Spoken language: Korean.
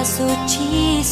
가소 지수사디자